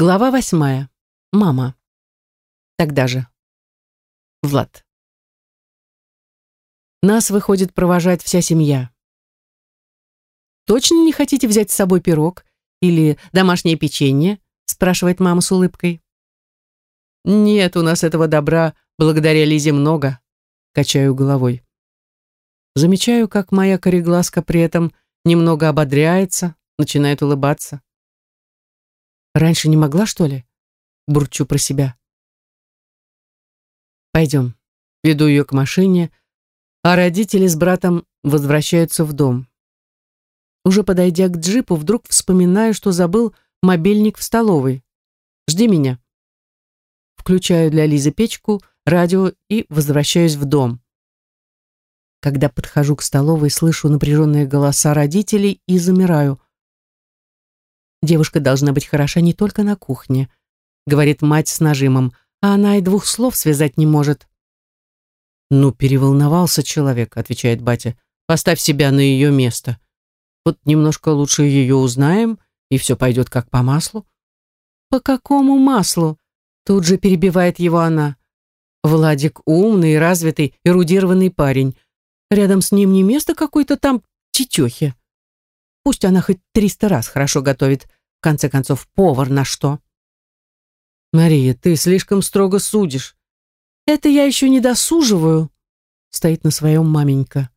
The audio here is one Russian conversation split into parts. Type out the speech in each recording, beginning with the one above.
Глава восьмая. Мама. Тогда же. Влад. Нас выходит провожать вся семья. «Точно не хотите взять с собой пирог или домашнее печенье?» спрашивает мама с улыбкой. «Нет, у нас этого добра благодаря Лизе много», качаю головой. Замечаю, как моя кореглазка при этом немного ободряется, начинает улыбаться. Раньше не могла, что ли? Бурчу про себя. Пойдем. Веду ее к машине, а родители с братом возвращаются в дом. Уже подойдя к джипу, вдруг вспоминаю, что забыл мобильник в столовой. Жди меня. Включаю для Лизы печку, радио и возвращаюсь в дом. Когда подхожу к столовой, слышу напряженные голоса родителей и замираю. Девушка должна быть хороша не только на кухне, говорит мать с нажимом, а она и двух слов связать не может. Ну, переволновался человек, отвечает батя. Поставь себя на ее место. Вот немножко лучше ее узнаем, и все пойдет как по маслу. По какому маслу? Тут же перебивает его она. Владик умный, развитый, эрудированный парень. Рядом с ним не место какой-то там тетехи. Пусть она хоть триста раз хорошо готовит, в конце концов, повар на что. Мария, ты слишком строго судишь. Это я еще не досуживаю, стоит на своем маменька.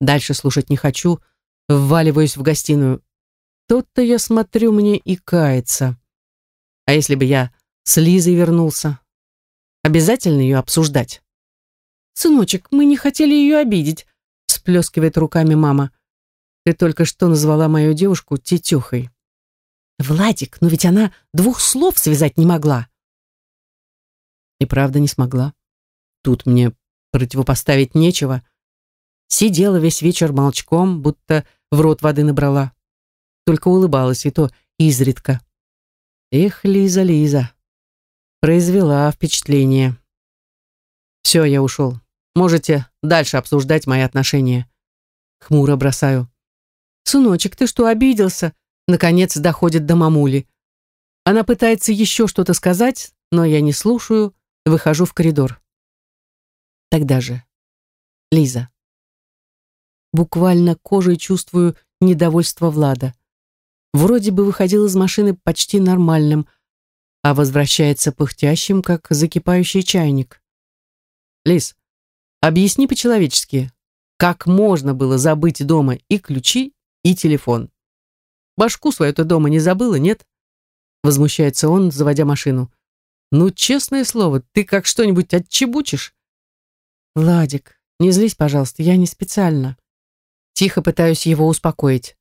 Дальше слушать не хочу, вваливаюсь в гостиную. Тут-то я смотрю мне и кается. А если бы я с Лизой вернулся? Обязательно ее обсуждать? «Сыночек, мы не хотели ее обидеть», всплескивает руками мама. Ты только что назвала мою девушку тетюхой. Владик, но ведь она двух слов связать не могла. И правда не смогла. Тут мне противопоставить нечего. Сидела весь вечер молчком, будто в рот воды набрала. Только улыбалась, и то изредка. Эх, Лиза, Лиза. Произвела впечатление. Все, я ушел. Можете дальше обсуждать мои отношения. Хмуро бросаю. «Сыночек, ты что, обиделся?» Наконец доходит до мамули. Она пытается еще что-то сказать, но я не слушаю, выхожу в коридор. Тогда же. Лиза. Буквально кожей чувствую недовольство Влада. Вроде бы выходил из машины почти нормальным, а возвращается пыхтящим, как закипающий чайник. Лиз, объясни по-человечески, как можно было забыть дома и ключи, и телефон. Башку свою-то дома не забыла, нет? Возмущается он, заводя машину. Ну, честное слово, ты как что-нибудь отчебучишь? Владик, не злись, пожалуйста, я не специально. Тихо пытаюсь его успокоить.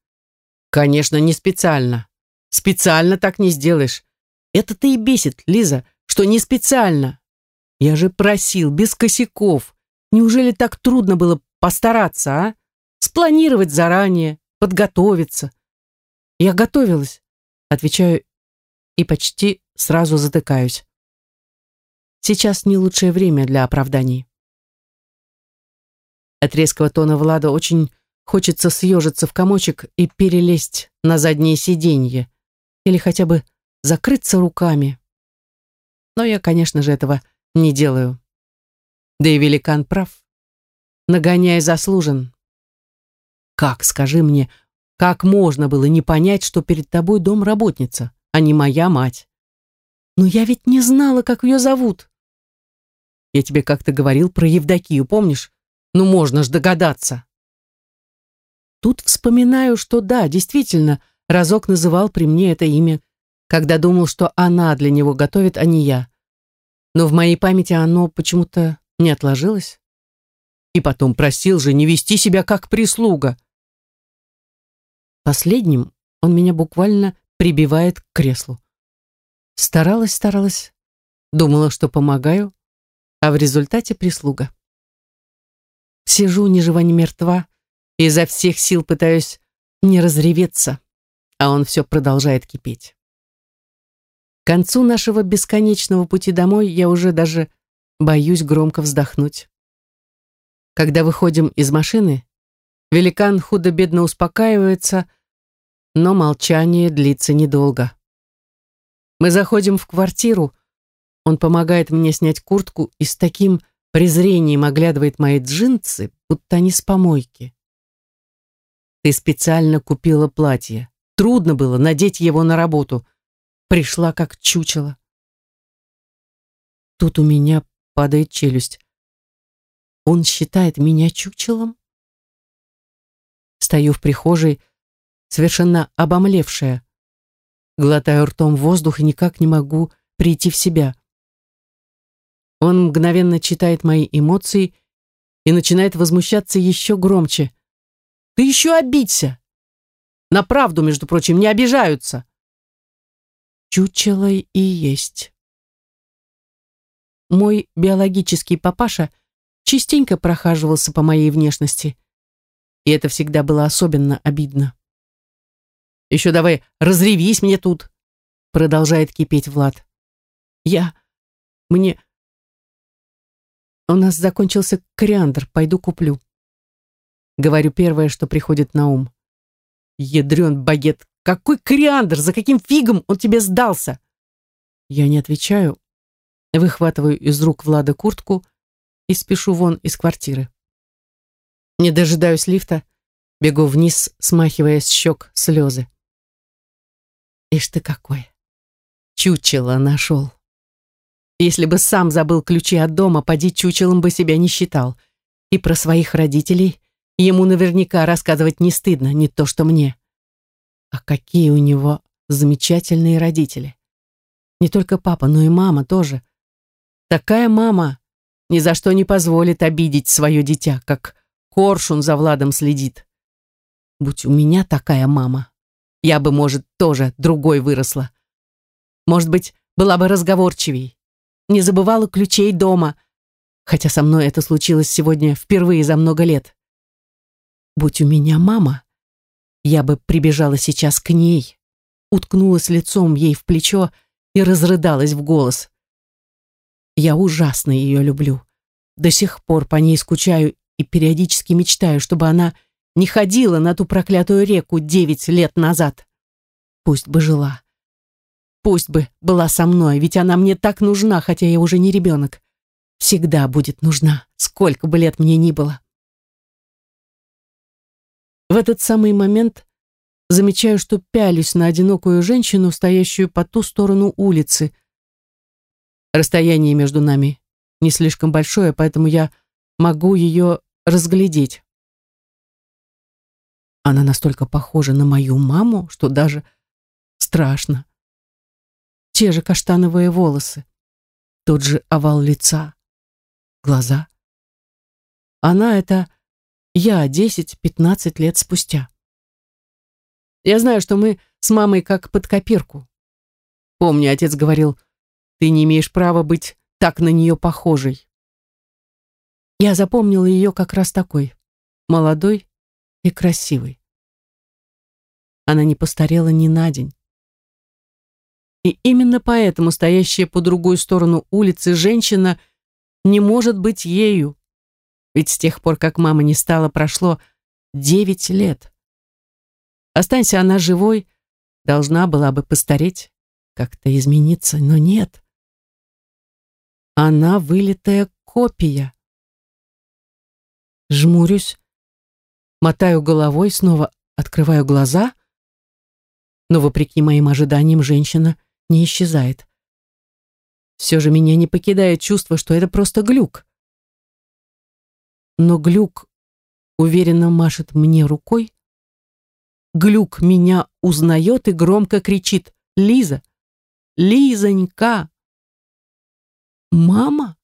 Конечно, не специально. Специально так не сделаешь. Это-то и бесит, Лиза, что не специально. Я же просил, без косяков. Неужели так трудно было постараться, а? Спланировать заранее, подготовиться. Я готовилась, отвечаю и почти сразу затыкаюсь. Сейчас не лучшее время для оправданий. От резкого тона Влада очень хочется съежиться в комочек и перелезть на заднее сиденье или хотя бы закрыться руками. Но я, конечно же, этого не делаю. Да и великан прав. Нагоняй заслужен. Как, скажи мне, как можно было не понять, что перед тобой домработница, а не моя мать? Но я ведь не знала, как ее зовут. Я тебе как-то говорил про Евдокию, помнишь? Ну, можно ж догадаться. Тут вспоминаю, что да, действительно, разок называл при мне это имя, когда думал, что она для него готовит, а не я. Но в моей памяти оно почему-то не отложилось. И потом просил же не вести себя как прислуга. Последним он меня буквально прибивает к креслу. Старалась, старалась, думала, что помогаю, а в результате прислуга. Сижу ни жива, ни мертва, и изо всех сил пытаюсь не разреветься, а он все продолжает кипеть. К концу нашего бесконечного пути домой я уже даже боюсь громко вздохнуть. Когда выходим из машины, великан худо-бедно успокаивается, но молчание длится недолго. Мы заходим в квартиру. Он помогает мне снять куртку и с таким презрением оглядывает мои джинсы, будто они с помойки. Ты специально купила платье. Трудно было надеть его на работу. Пришла как чучело. Тут у меня падает челюсть. Он считает меня чучелом? Стою в прихожей, совершенно обомлевшая. Глотаю ртом воздух и никак не могу прийти в себя. Он мгновенно читает мои эмоции и начинает возмущаться еще громче. «Ты еще обидься! На правду, между прочим, не обижаются!» Чучело и есть. Мой биологический папаша частенько прохаживался по моей внешности, и это всегда было особенно обидно. «Еще давай разревись мне тут!» Продолжает кипеть Влад. «Я... Мне... У нас закончился кориандр, пойду куплю». Говорю первое, что приходит на ум. «Ядрен багет! Какой кориандр? За каким фигом он тебе сдался?» Я не отвечаю, выхватываю из рук Влада куртку и спешу вон из квартиры. Не дожидаюсь лифта, бегу вниз, смахивая с щек слезы. Ишь ты какой. Чучело нашел. Если бы сам забыл ключи от дома, поди чучелом бы себя не считал. И про своих родителей ему наверняка рассказывать не стыдно, не то что мне. А какие у него замечательные родители. Не только папа, но и мама тоже. Такая мама ни за что не позволит обидеть свое дитя, как коршун за Владом следит. Будь у меня такая мама, я бы, может, тоже другой выросла. Может быть, была бы разговорчивей. Не забывала ключей дома, хотя со мной это случилось сегодня впервые за много лет. Будь у меня мама, я бы прибежала сейчас к ней, уткнулась лицом ей в плечо и разрыдалась в голос. Я ужасно ее люблю. До сих пор по ней скучаю и периодически мечтаю, чтобы она не ходила на ту проклятую реку девять лет назад. Пусть бы жила. Пусть бы была со мной, ведь она мне так нужна, хотя я уже не ребенок. Всегда будет нужна, сколько бы лет мне ни было. В этот самый момент замечаю, что пялюсь на одинокую женщину, стоящую по ту сторону улицы. Расстояние между нами не слишком большое, поэтому я могу ее разглядеть. Она настолько похожа на мою маму, что даже страшно. Те же каштановые волосы, тот же овал лица, глаза. Она — это я 10-15 лет спустя. Я знаю, что мы с мамой как под копирку. Помню, отец говорил, ты не имеешь права быть так на нее похожей. Я запомнила ее как раз такой, молодой и красивой. Она не постарела ни на день. И именно поэтому стоящая по другую сторону улицы женщина не может быть ею. Ведь с тех пор, как мама не стала, прошло девять лет. Останься она живой, должна была бы постареть, как-то измениться, но нет. Она вылитая копия. Жмурюсь, мотаю головой, снова открываю глаза, но, вопреки моим ожиданиям, женщина не исчезает. Все же меня не покидает чувство, что это просто глюк. Но глюк уверенно машет мне рукой. Глюк меня узнает и громко кричит «Лиза! Лизонька!» «Мама?»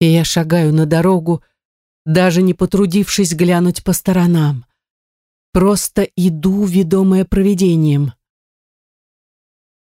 И я шагаю на дорогу, даже не потрудившись глянуть по сторонам. Просто иду, ведомая провидением.